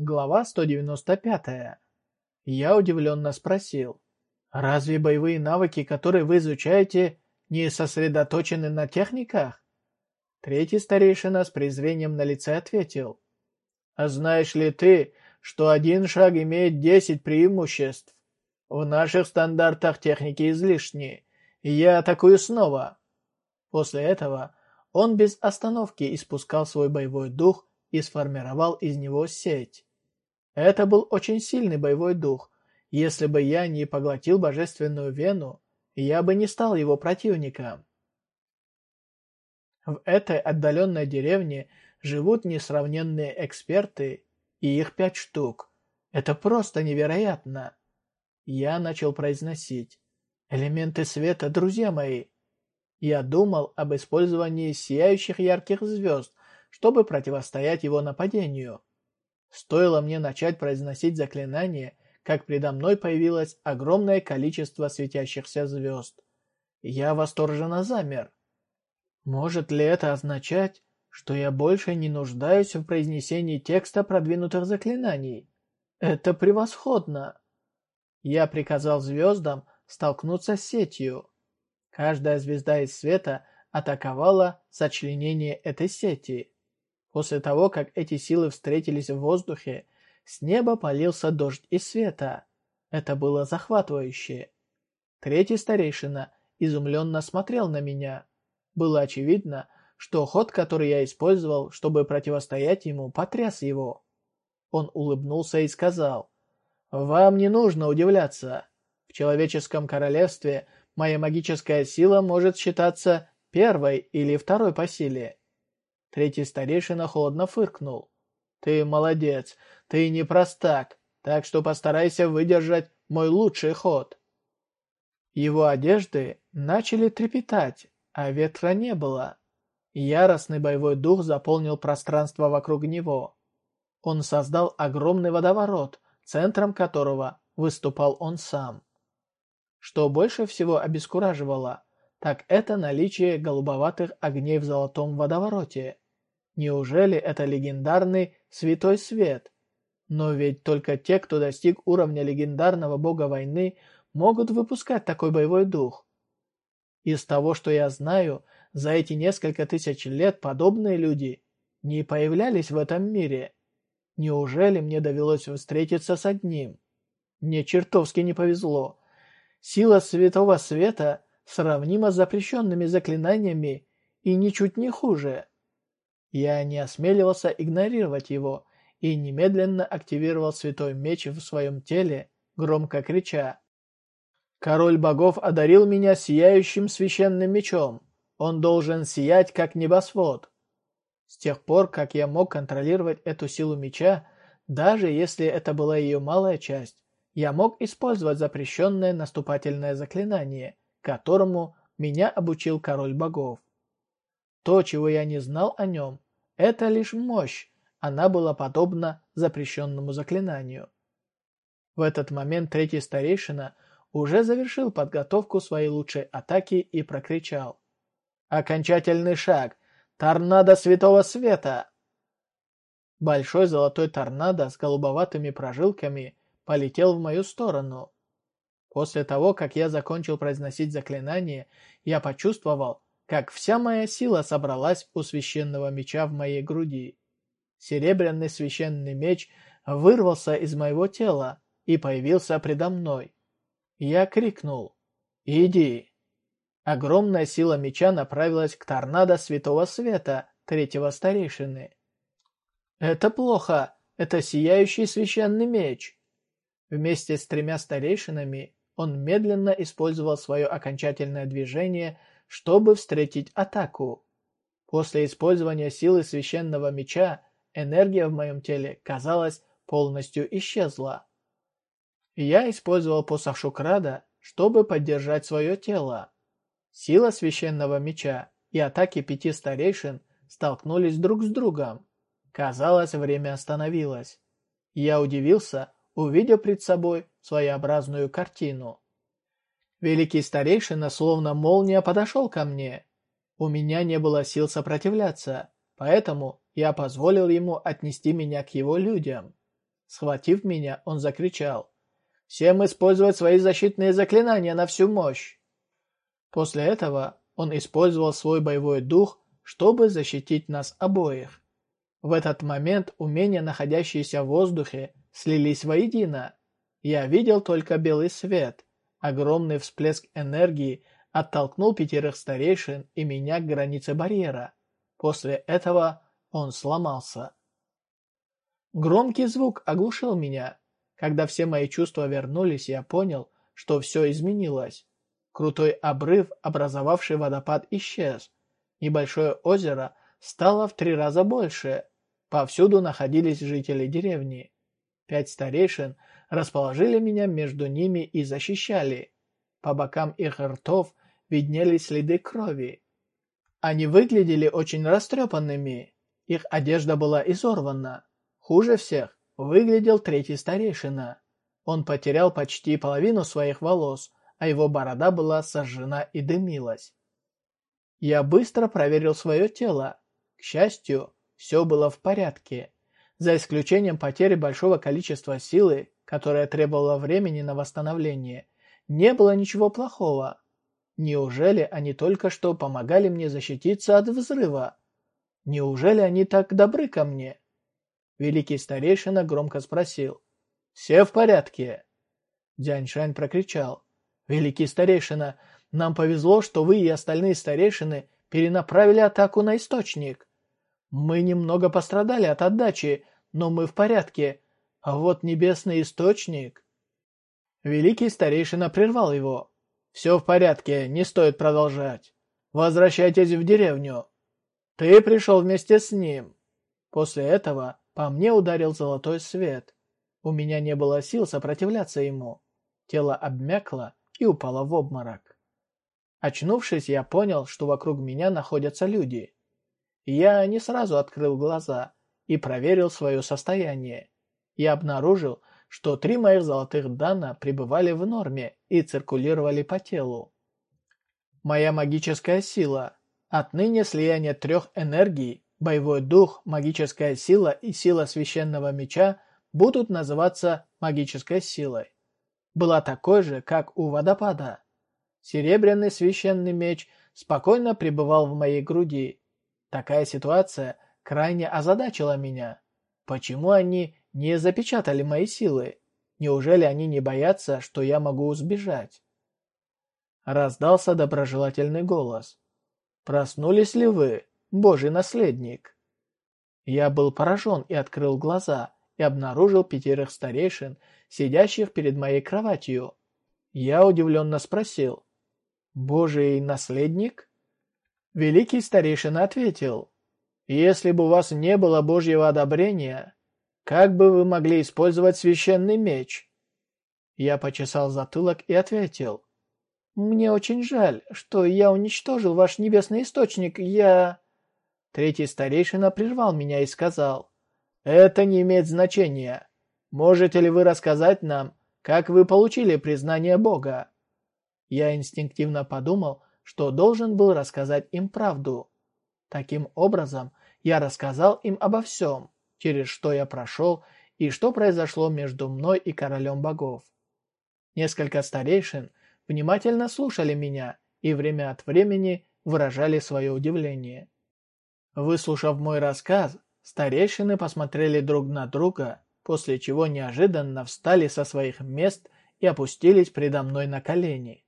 Глава 195. Я удивленно спросил, разве боевые навыки, которые вы изучаете, не сосредоточены на техниках? Третий старейшина с презрением на лице ответил, а знаешь ли ты, что один шаг имеет десять преимуществ? В наших стандартах техники излишни, я атакую снова. После этого он без остановки испускал свой боевой дух и сформировал из него сеть. Это был очень сильный боевой дух. Если бы я не поглотил божественную вену, я бы не стал его противником. В этой отдаленной деревне живут несравненные эксперты, и их пять штук. Это просто невероятно. Я начал произносить. Элементы света, друзья мои. Я думал об использовании сияющих ярких звезд, чтобы противостоять его нападению. Стоило мне начать произносить заклинание, как предо мной появилось огромное количество светящихся звезд. Я восторженно замер. Может ли это означать, что я больше не нуждаюсь в произнесении текста продвинутых заклинаний? Это превосходно! Я приказал звездам столкнуться с сетью. Каждая звезда из света атаковала сочленение этой сети. После того, как эти силы встретились в воздухе, с неба полился дождь из света. Это было захватывающе. Третий старейшина изумленно смотрел на меня. Было очевидно, что ход, который я использовал, чтобы противостоять ему, потряс его. Он улыбнулся и сказал, «Вам не нужно удивляться. В человеческом королевстве моя магическая сила может считаться первой или второй по силе. Третий старейшина холодно фыркнул. «Ты молодец, ты не простак, так что постарайся выдержать мой лучший ход». Его одежды начали трепетать, а ветра не было. Яростный боевой дух заполнил пространство вокруг него. Он создал огромный водоворот, центром которого выступал он сам. Что больше всего обескураживало, так это наличие голубоватых огней в золотом водовороте. Неужели это легендарный Святой Свет? Но ведь только те, кто достиг уровня легендарного бога войны, могут выпускать такой боевой дух. Из того, что я знаю, за эти несколько тысяч лет подобные люди не появлялись в этом мире. Неужели мне довелось встретиться с одним? Мне чертовски не повезло. Сила Святого Света сравнима с запрещенными заклинаниями и ничуть не хуже. Я не осмеливался игнорировать его и немедленно активировал святой меч в своем теле, громко крича. «Король богов одарил меня сияющим священным мечом. Он должен сиять, как небосвод». С тех пор, как я мог контролировать эту силу меча, даже если это была ее малая часть, я мог использовать запрещенное наступательное заклинание, которому меня обучил король богов. То, чего я не знал о нем, это лишь мощь, она была подобна запрещенному заклинанию. В этот момент третий старейшина уже завершил подготовку своей лучшей атаки и прокричал. «Окончательный шаг! Торнадо Святого Света!» Большой золотой торнадо с голубоватыми прожилками полетел в мою сторону. После того, как я закончил произносить заклинание, я почувствовал, как вся моя сила собралась у священного меча в моей груди. Серебряный священный меч вырвался из моего тела и появился предо мной. Я крикнул «Иди!». Огромная сила меча направилась к торнадо Святого Света, третьего старейшины. «Это плохо! Это сияющий священный меч!» Вместе с тремя старейшинами он медленно использовал свое окончательное движение – чтобы встретить атаку. После использования силы священного меча энергия в моем теле, казалось, полностью исчезла. Я использовал посох Шукрада, чтобы поддержать свое тело. Сила священного меча и атаки пяти старейшин столкнулись друг с другом. Казалось, время остановилось. Я удивился, увидев пред собой своеобразную картину. Великий старейшина, словно молния, подошел ко мне. У меня не было сил сопротивляться, поэтому я позволил ему отнести меня к его людям. Схватив меня, он закричал. «Всем использовать свои защитные заклинания на всю мощь!» После этого он использовал свой боевой дух, чтобы защитить нас обоих. В этот момент умения, находящиеся в воздухе, слились воедино. Я видел только белый свет. Огромный всплеск энергии оттолкнул пятерых старейшин и меня к границе барьера. После этого он сломался. Громкий звук оглушил меня. Когда все мои чувства вернулись, я понял, что все изменилось. Крутой обрыв, образовавший водопад, исчез. Небольшое озеро стало в три раза больше. Повсюду находились жители деревни. Пять старейшин расположили меня между ними и защищали. По бокам их ртов виднелись следы крови. Они выглядели очень растрепанными. Их одежда была изорвана. Хуже всех выглядел третий старейшина. Он потерял почти половину своих волос, а его борода была сожжена и дымилась. Я быстро проверил свое тело. К счастью, все было в порядке. За исключением потери большого количества силы, которая требовала времени на восстановление, не было ничего плохого. Неужели они только что помогали мне защититься от взрыва? Неужели они так добры ко мне? Великий старейшина громко спросил. «Все в порядке?» Дяньшань прокричал. «Великий старейшина, нам повезло, что вы и остальные старейшины перенаправили атаку на источник. Мы немного пострадали от отдачи, но мы в порядке. А вот небесный источник...» Великий старейшина прервал его. «Все в порядке, не стоит продолжать. Возвращайтесь в деревню. Ты пришел вместе с ним». После этого по мне ударил золотой свет. У меня не было сил сопротивляться ему. Тело обмякло и упало в обморок. Очнувшись, я понял, что вокруг меня находятся люди. Я не сразу открыл глаза и проверил свое состояние. Я обнаружил, что три моих золотых дана пребывали в норме и циркулировали по телу. Моя магическая сила. Отныне слияние трех энергий Боевой дух, магическая сила и сила священного меча будут называться магической силой. Была такой же, как у водопада. Серебряный священный меч спокойно пребывал в моей груди. Такая ситуация крайне озадачила меня. Почему они не запечатали мои силы? Неужели они не боятся, что я могу сбежать? Раздался доброжелательный голос. «Проснулись ли вы?» Божий наследник. Я был поражен и открыл глаза, и обнаружил пятерых старейшин, сидящих перед моей кроватью. Я удивленно спросил, «Божий наследник?» Великий старейшина ответил, «Если бы у вас не было Божьего одобрения, как бы вы могли использовать священный меч?» Я почесал затылок и ответил, «Мне очень жаль, что я уничтожил ваш небесный источник, я...» Третий старейшина прервал меня и сказал, «Это не имеет значения. Можете ли вы рассказать нам, как вы получили признание Бога?» Я инстинктивно подумал, что должен был рассказать им правду. Таким образом, я рассказал им обо всем, через что я прошел и что произошло между мной и королем богов. Несколько старейшин внимательно слушали меня и время от времени выражали свое удивление. Выслушав мой рассказ, старейшины посмотрели друг на друга, после чего неожиданно встали со своих мест и опустились предо мной на колени.